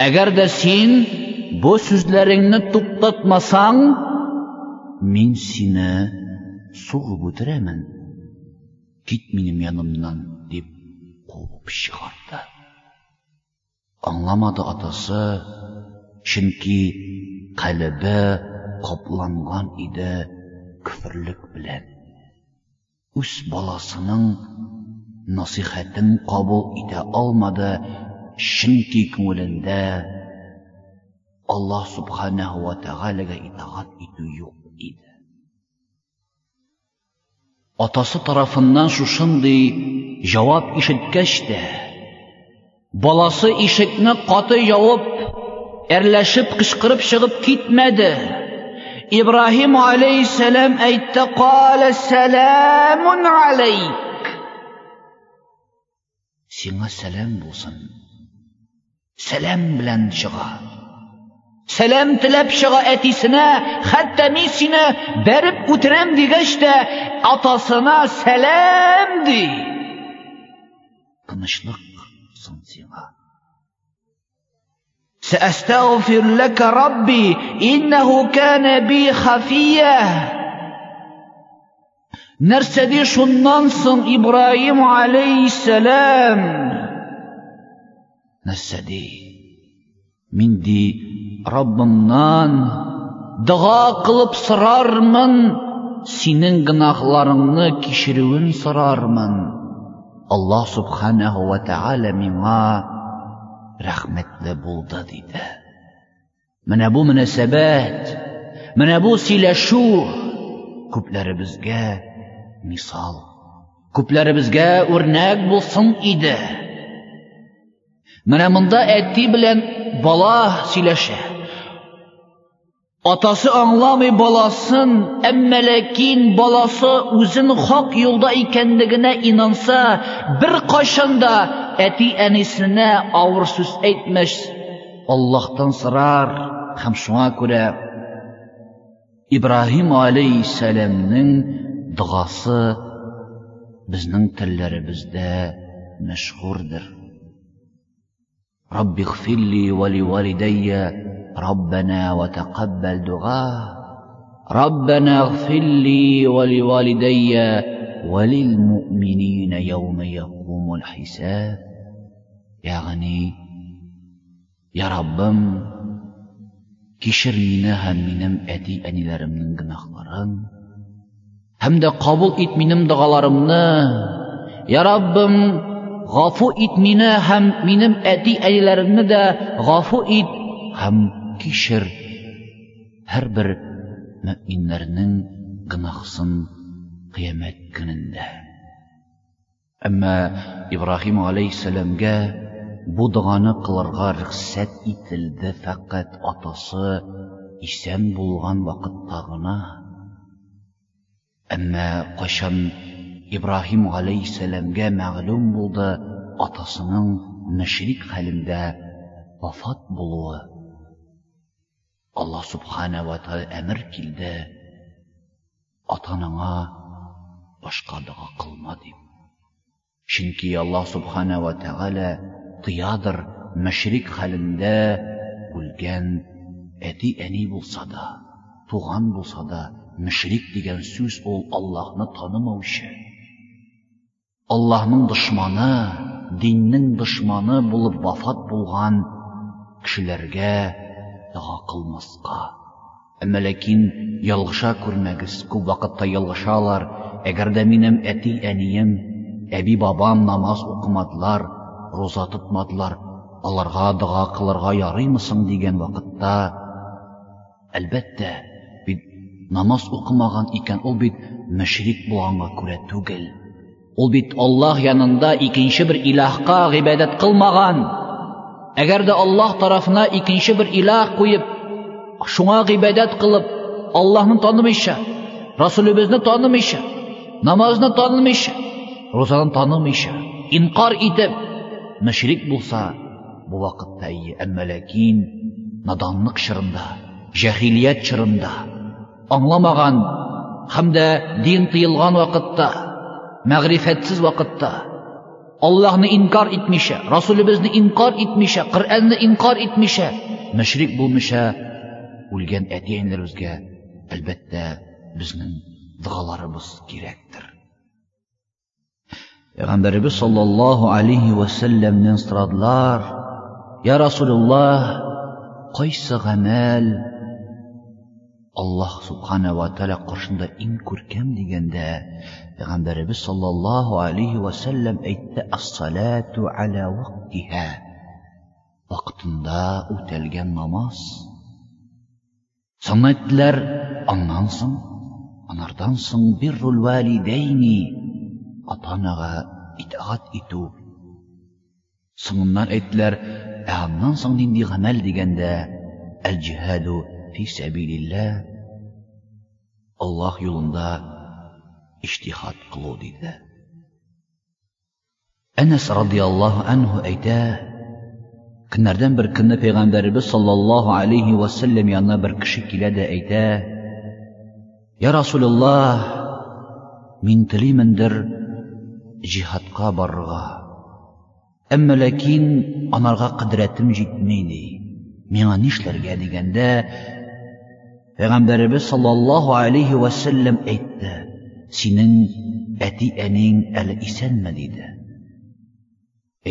Speaker 1: agarda sen bu so'zlaringni to'xtatmasang men seni sug'ib o'tiraman ket menim yonimdan deb quvib аңламады атасы чүнки қалібі қопланған иді күфірлік білен үс баласының насихатын қабыл ите алмады чүнки көңілində алла субханаху уа тағаләгә итағат итү юк иде атасы тарафыннан шушындый жауап ишеткәч тә Баласы ишекне каты явып, әрләшеп кычкырып чыгып китмәде. Ибраһим алейхиссәлам әйтте: қала сәламун алейк." Сиңа сәләм булсын. Сәләм белән чыга. Сәләм теләп чыга әтисенә, хәтта мин сине бәреп үтерәм дигәч тә, атасына сәлам ди. Тынычлык صنصرا سأستغفر لك ربي إنه كان بي خفية نرسدي شنانصن إبراهيم عليه السلام نرسدي من دي النان دغا قلب سرارمن سنين قناخلارنن كشرون سرارمن alloh subhanahu va taolo menga rahmatli bo'ldi dedi mana bu munosabat mana bu silashuv ko'plari bizga misol ko'plari bizga o'rnak bo'lsin edi mana bunda aytdik bilan bola silashadi Атасы аңламый баласын, Әммәләкин баласы өзін хақ юлда икәнлегенә инанса, бір қашында әти әнисенә ауырсыз сүз әйтмәс. Аллаһтан сорар һәм шуңа күрә Ибраһим алейхиссәламнең дуасы безнең телләребездә мәшһүрдер. Раббигфилли ва ли валидайя ربنا وتقبل دعاء ربنا اغفر لي ولوالدي وللمؤمنين يوم يقوم الحساب يعني يا ربم كشر منها منم أتي أني لرمن جناخرا هم ده قبول إت منم ده يا ربم غفو إت منها هم منم أدي أني لرمن ده غفو إت هم chunki shir har bir mo'minlarning gunohsin qiyomat kunida ammo ibrohim alayhissalomga bu duoni qilarga ruxsat etildi faqat otasi isan bo'lgan vaqtdagina ammo qo'shin ibrohim alayhissalomga ma'lum bo'ldi otasining mushrik halimda vafot bo'luvi Алла Субханава Тағала әмір келді. Атанаңа башқа дұға қылма деп. Чөнки Алла Субханава Тағала тыядыр мәшрик хәлендә үлгән әти әни булса да, туған булса да, мүшрик дигән сүз ул Аллаһны танымаушы Аллаһның дұшманы, диннең дұшманы булып вафат булган кешеләргә дұға қылмасқа әмәләкин ялғыша көрмәгіз көп вақытта ялғышалар әгәр дә минем әти әнием әби бабам намаз оқымадылар роза тотмадылар аларға дұға қылырға ярыймысың деген вақытта әлбәттә бит намаз оқымаған икән ул бит мөшрик булганга күрә түгел ул бит аллаһ янында икенче бер илаһка ғибәдәт кылмаган agarda olloh tarafini ikkinchi bir iloh qo'yib shunga ibodat qilib ollohni tonimayishi rasulimizni tonimayishi namozni tonimayishi ro'zani tonimayishi inkor etib mushrik bo'lsa bu vaqtda ammalakin nodonlik shirinda jahiliyat shirinda anglamagan hamda din tiyilgan vaqtda ma'rifatsiz vaqtda Аллахны инкар итмишә, Расулыбызны инкар итмишә, қырәнні инкар итмишә, мушрик булмишә, үлгән әтиенләребезгә әлбәттә безнең дуаларыбыз кирәктер. Пәйгамбәрбез саллаллаһу алейхи ва сәлләмнең сорадылар: "Я Расулллаһ, кайсы гамәл alloh subhanava taolo qur'onda eng ko'rkam deganda payg'ambarimiz sollallohu alayhi vasallam aytdi assolatu ala vaqtiha vaqtida o'talgan namoz so'ng aytdilar ondan so'ng anardan so'ng birrul validayni ota onaga itoat etu so'ngidan aytdilar andan so'ng nindiy amal deganda al jihadu fi sabilillah Alloh yo'lunda ijtihod dedi anhu bir kunda payg'ambarimiz sollallohu alayhi vasallam yonina bir kishi keladi ayta ya rasululloh men tilimandir jihodga borg'a payg'ambarimiz sollallohu alayhi vasallam aytdi sening ati aning hali esanmi dedi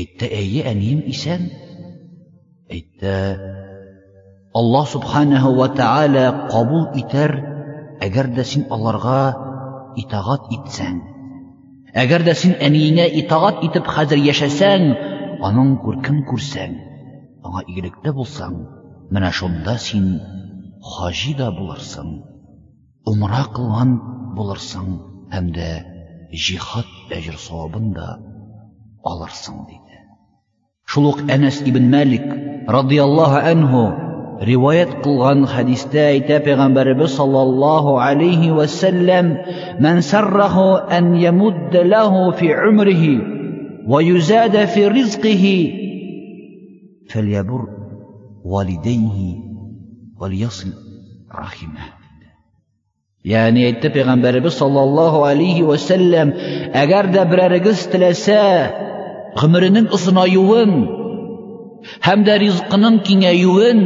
Speaker 1: aytdi ayi anim esan aytdi alloh subhanahu va taolo qabul etar agarda sen allohga itoat etsang agarda sen aningga itoat etib hozir yashasang onun ko'rkim ko'rsang ona igilikda bo'lsang mana shunda sen хажи да булырсың умра кылган булырсың һәмдә жихад әҗер савабын да алырсың диде шул ук әнәс ибн мәлик радиаллаһу әнһу رواية قلغان حديثتا ايتا پیغمبر صلى الله عليه وسلم من سره أن يمد له في عمره ويزاد في رزقه فليبر والديه Құлиясын, рахима. Яғни етті пеғамбәрі бі, салаллаху алейхи ва салям, Әгер де бір әрігіз тілесе, Қүмірінің ұсын айуын, Әмдә ризқының кен әйуын,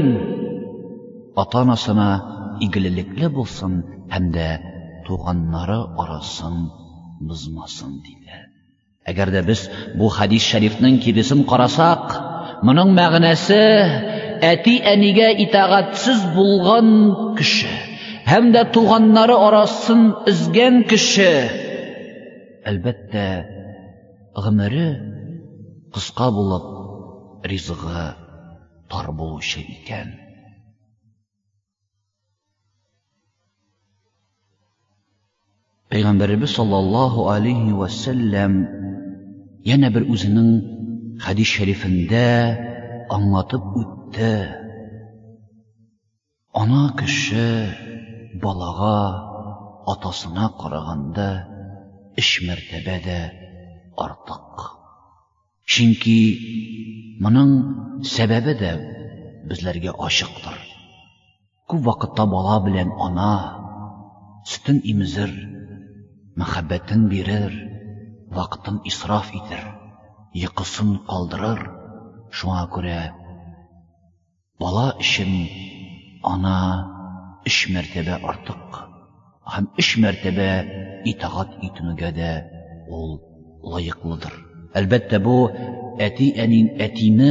Speaker 1: болсын, Әмдә туғаннары ұрасын, Ұзмасын, дейді. Әгер де біз бұл Қадис-Шарифтінің кересін қорасақ, әти әніге итағатсыз болған кіші һәм дә туғаннары арасын үзген кіші әлбәттә ғүмірі қысқа болып ризығы тар болушы екен пайғамбарымыз саллаллаху алейхи уассалам янә бір үзінің хәдис шәрифінде аңлатып де ана кіші балаға атасына қарағанда іш мәртәбәде артық Шынки мұның сәбәбі де бізлерге ашықтыр. күп вақытта бала білен ана Сүтін имізір, мәхәббәтен бирер вакытын исраф итер Иқысын қалдырыр, шуңа күрә Бала ішім ана үш мәртебе артық. Һәм үш мәртәбә итағат итүгә дә ол лайықлыдыр. Әлбәттә бу әти әнин әтине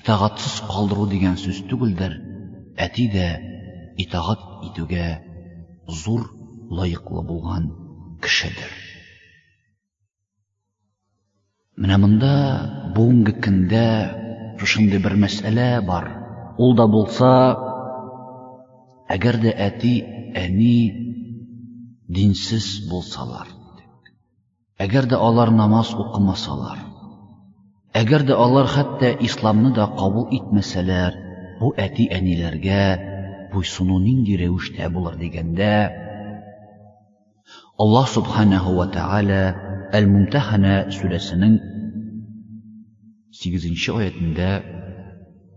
Speaker 1: итағатсыз қалдыру деген сөз түгелдер. Әти дә итағат итүгә зур лайықлы болған кешедер. Менә монда бүгенге Түшімді бір мәселе бар. Ол да болса, әгер де әти, әни динсіз болсалар. Әгер де алар намаз оқымасалар. Әгер де алар хәтта исламны да қабыл итмәсәләр, бұл әти әниләргә буйсыну нинди рәвештә булыр дигәндә алла субханаху ва тааля Әл-Мумтахана сүрәсенең سيgizinchi oyatinda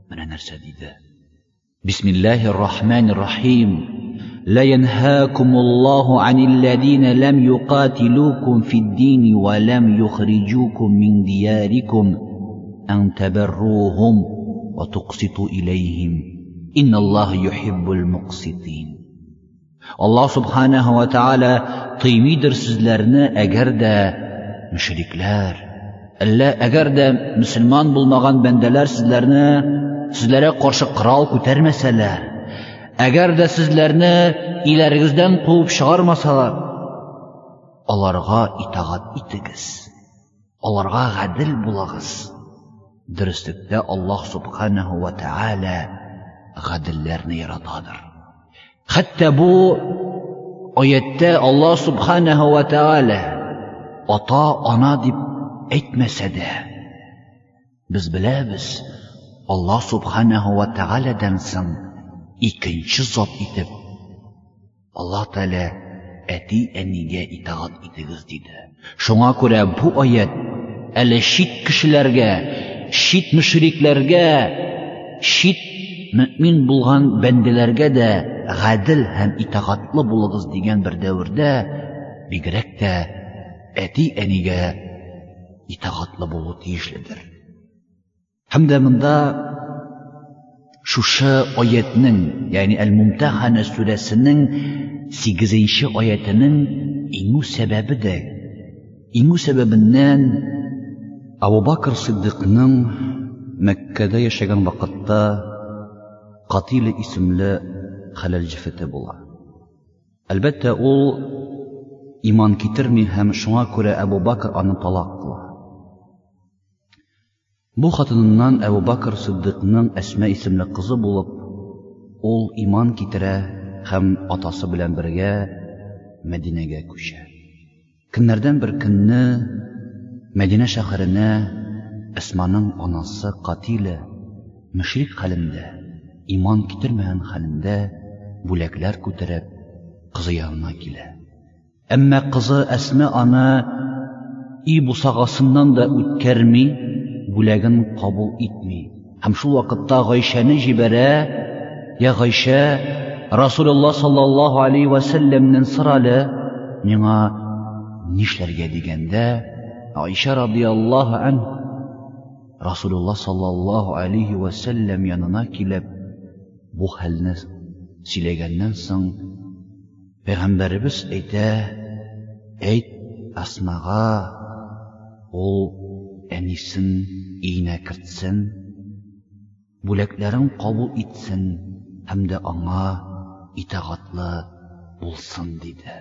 Speaker 1: mana narsa deydi bismillahi rohmanir rohim لا ينهاكم الله عن الذين لم يقاتلوكم في الدين ولم يخرجوكم من دياركم أن تبروهم وتقسطوا إليهم إن الله يحب المقسطين alloh subhanahu va taolo tiymidir sizlarni agarda mushriklar Illa agarda musulmon bo'lmagan bandalar sizlarni sizlarga qarshi qirol ko'tarmasalar, agarda sizlarni ilaringizdan quvib chiqarmasalar, ularga itoat itigiz. Ularga adil bo'lagiz. Durustlikda Alloh subhanahu va taala adillarni yaratadir. Hatto bu oyatda Alloh subhanahu va taala ota ona deb әйтмәсә дә без беләбез аллаһ субханаһу ва тәгаләдән соң икенче зат итеп алла таля әти әнигә итағат итегез диде шуңа күрә бу аят әле шит кешеләргә шит мөшрикләргә шит мөмин булган бәндәләргә дә гадел һәм итағатлы булыгыз дигән бер дәвердә бигрәк тә әти әнигә итағатлы болу тиішлідір һәмдә мында шушы аятның яғни әл мумтахана сүрәсенең сигезенче аятының иңү сәбәбі дә иңү сәбәбеннән абу бакр сыддыйкның мәккәдә яшәгән вакытта катил исемле хәләл җефете була әлбәттә ул иман китерми һәм шуңа күрә әбу аны талак Бұл хатыныннан Әбу Бакр Сыддыйкның Әсмә исемле қызы болып, ол иман китерә һәм атасы белән бергә Мәдинәгә күшә. Көннәрдән бер көнне Мәдинә шәһәренә Әсманың анасы қатилі, мүшрик хәлендә, иман китермәгән хәлендә бүләкләр күтәреп кызы янына килә. Әмма қызы Әсмә ана и бусагасыннан да үткәрми, бүләген кабул итми. Һәм шул вакытта Гайшаны җибәрә, "Я Гайша, Расулулла саллаллаһу алейхи ва саллямның сыралы, миңа нишләргә дигәндә, Гайша радиллаһу ан Расулулла саллаллаһу алейхи ва саллям янына килеп, бу хәлне сөйләгәннән соң, Пәйгамбәрбез әйтә: "Әйт Асмага, ул әнисен өенә кертсен бүләкләрен кабул итсен һәм дә аңа итагатлы булсын диде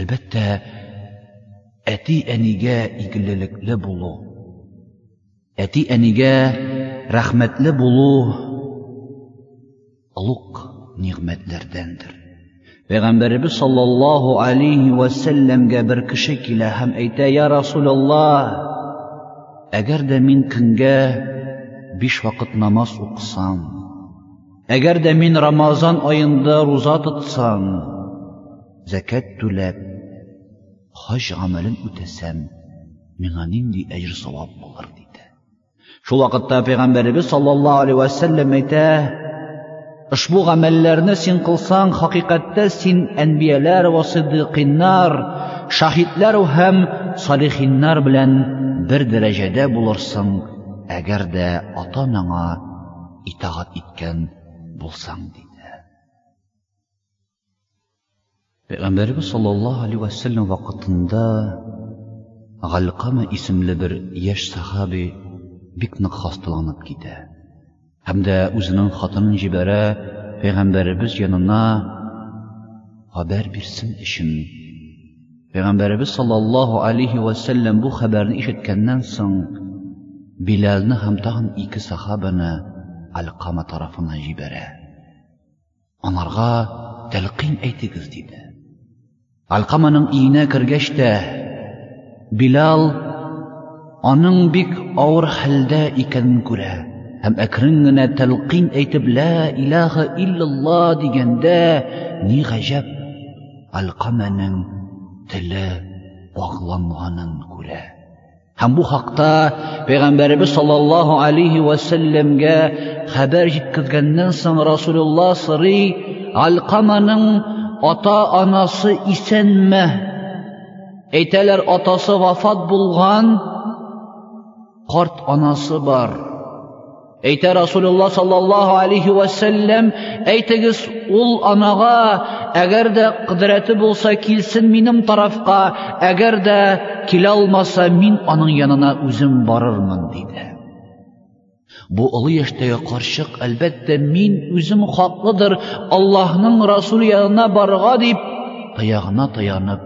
Speaker 1: әлбәттә әти әнигә игелелекле булу әти әнигә рәхмәтле булу олуг нигъмәтләрдәндер пәйгамбәребез саллаллаху алейхи сәлләмгә бер кеше килә һәм әйтә я расулаллах agarda men kunga besh vaqt namoz o'qisam agarda men ramazon oyida ro'za tutsam zakat to'lab hoj amalim o'tasam menga ninday ajr savob bo'lar deydi shu vaqtda payg'ambarimiz sollallohu alayhi vasallam ayta ushbu amallarni sen qilsang haqiqatda sen anbiyalar va siddiqinlar shahidlaru ham solihinlar bilan бір дәрәҗәдә болырсың, әгәр дә ата-анаңа итағат иткән болсаң, дейді. Пәйгамбәрбез саллаллаһу алейһи ва сәлләм вакытында Галкама исемле бер сахаби бик нык хасталанып китә. Һәм дә үзенең хатынын җибәрә, янына хәбәр бирсен ішін payg'ambarimiz sollallohu alayhi vasallam bu xabarni eshitgandan so'ng bilalni ham tag'in ikki sahobani alqama tarafına jibara onarga talqin aytigiz dedi alqamaning iyna kirgashda bilal onun bik og'ir halda ekanini ko'ra ham akringina talqin aytib la ilaha illalloh deganda ne g'ajab тілі бағланғанын күрә һәм хақта хақта пәйгамбәребез саллаллаху алейхи вәсәлләмгә хәбәр жеткізгәннән соң расулулла сырый алқаманың ата анасы исәнме әйтәләр атасы вафат болған карт анасы бар әйтә расулулла саллаллаху алейхи уәссәләм әйтегез ол анаға әгәр дә кыдрәте болса келсін минем тарафқа, әгәр дә килә алмаса мен аның янына өзім барырмын дейді. бұл ұлы яшьтәге қаршық, әлбәттә мен өзім хақлыдыр. аллаһның расулы янына барырга деп таягына таянып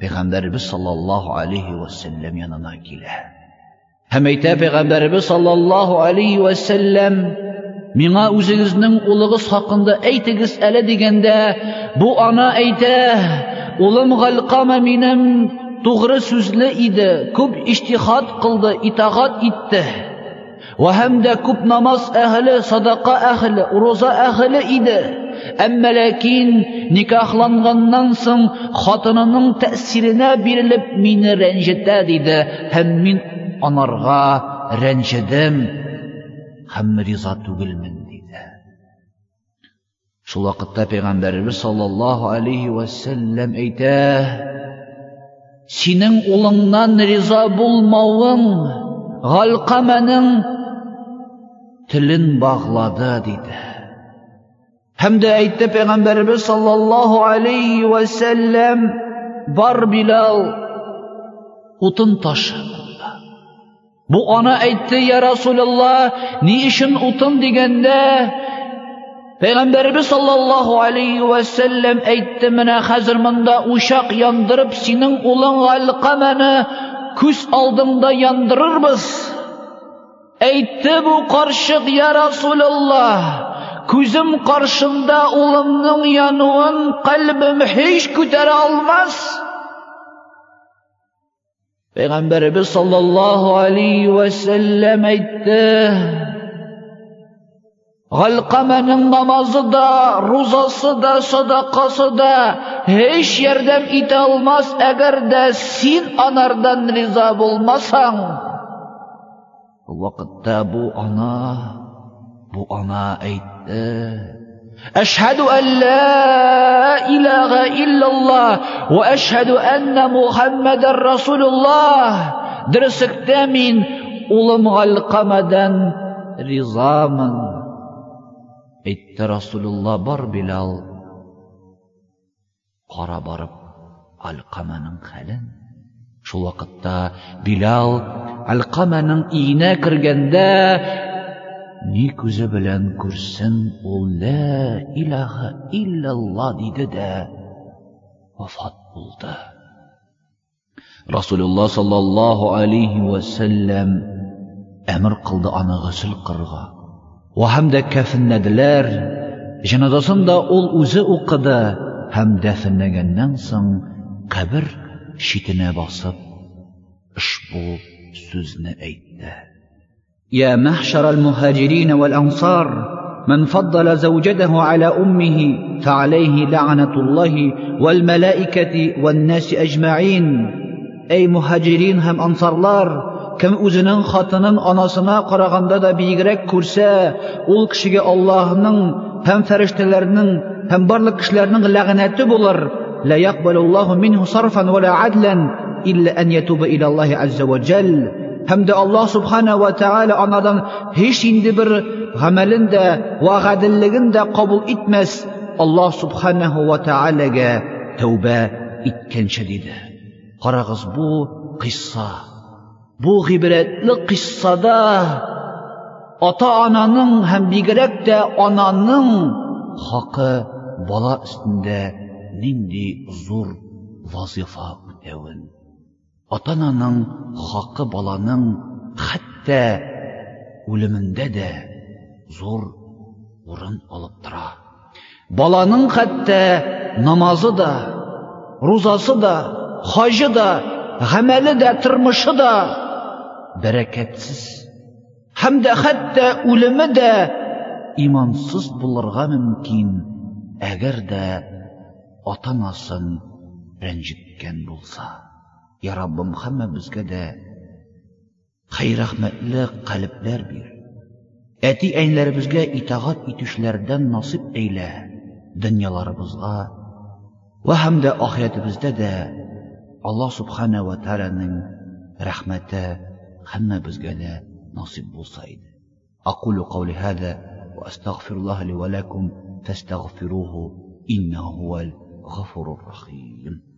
Speaker 1: пәйгамбәребез саллаллаху алейхи вәссәләм янына килә Хәмәйтә пәйгамбәрбез саллаллаһу алейхи ва сәлләм Миңа үзегезнең улыгыз хакында әйтегез әле дигәндә, бу ана әйтә: "Улым Галкама минем тугры сүзле иде, күп иҗтихад кылды, итағат итте. Ва һәм дә күп намаз әһле, садака әһле, уроза әһле иде. Әмма ләкин никахланганнан соң хатынының тәсиренә бирелеп мине рәнҗетә диде һәм мин анарға ренжідім һәм риза түгелмен дейді шул вакытта пәйгамбәребез саллаллаху алейхи вәсәлләм әйтә сенің ұлыңнан риза булмавың ғалқамәнең тілін бағлады дейді һәм дә әйтте пәйгамбәребез саллаллаху алейхи бар билал утын ташы Bu ana әйтті, «Я Расулаллах, не ішін ұтын» дегенде, Пәғамбәрбі салаллаху алейхи вассалям әйтті, «Міне қазір мұнда ұшақ яндырып, сенің ұлың ғалқа мәні күз алдымда яндырырбыз». Әйтті бұ қаршық, «Я Расулаллах, күзім қаршында ұлымның януын қалбім Peygamberimiz sallallahu aleyhi ve sellem etti. Halkamenin namazı da, ruzası da, sadakası da hiç yerden ite almaz eğer de sin anardan vakitte bu ana, bu ana أشهد أن لا إله إلا الله وأشهد أن محمد رسول الله درسكte min улым Алқамадан ризамын әйтті расулулла бар билал қара барып Алқаманың хәлін шул вакытта билал Алқаманың иенә кергәндә ни күзе белән күрсен ул ла илаһа иллялла диде дә вафат булды расулулла саллаллаху алейхи вәсәлләм Әмір қылды аны гөсел қырға ва һәм дә кәфенләделәр җаназасын да ул үзе укыды һәм дәфенләгәннән соң қабір читенә басып эш булып сүзне әйтте يا محشر المهاجرين والانصار من فضل زوجته على امه فعليه لعنه الله والملائكه والناس اجمعين اي مهاجرين هم أنصار لار كم اوزنن خاتنن اناسنا قرغندا دا بيغرك كورسا اول كشيغا اللهنن هم فرشتلرنن هم بارلق كشلرنن لعنته بولر لا يقبل الله منه صرفا ولا عدلا الا ان يتوب الى الله عز وجل һәм де Аллаһ субхана анадан таала оңдан бір инди бир ғамәлин дә ваһадинлигендә қабул итмес. Аллаһ субхана ва таалагә тәуба икенче Қарағыз, Қарагыз бу қисса. Бу ғибратлы қиссада ата-ананың һәм бигәрәк дә ананың хақы бала үстиндә инди зур вазифа ата хақы баланың хәтта өлімінде де зор орын алып тұра баланың хәтта намазы да рузасы да хажы да ғәмәлі дә тырмышы да бәрәкәтсіз һәм дә хәтта өлімі дә имансыз болырға мөмкин әгәр дә ата анасын болса. ya robbim hamma bizgada xayr rahmatli qalblar ber ati anglarimizga itoat etishlaridan nasib ayla dunyolarimizga va hamda oxiratimizda da alloh subhana va taolaning rahmati hamma bizga da nasib bo'lsa edi أقول قولي هذا وأستغفر الله لي ولكم فاستغفروه إنه هو الغفور الرحيم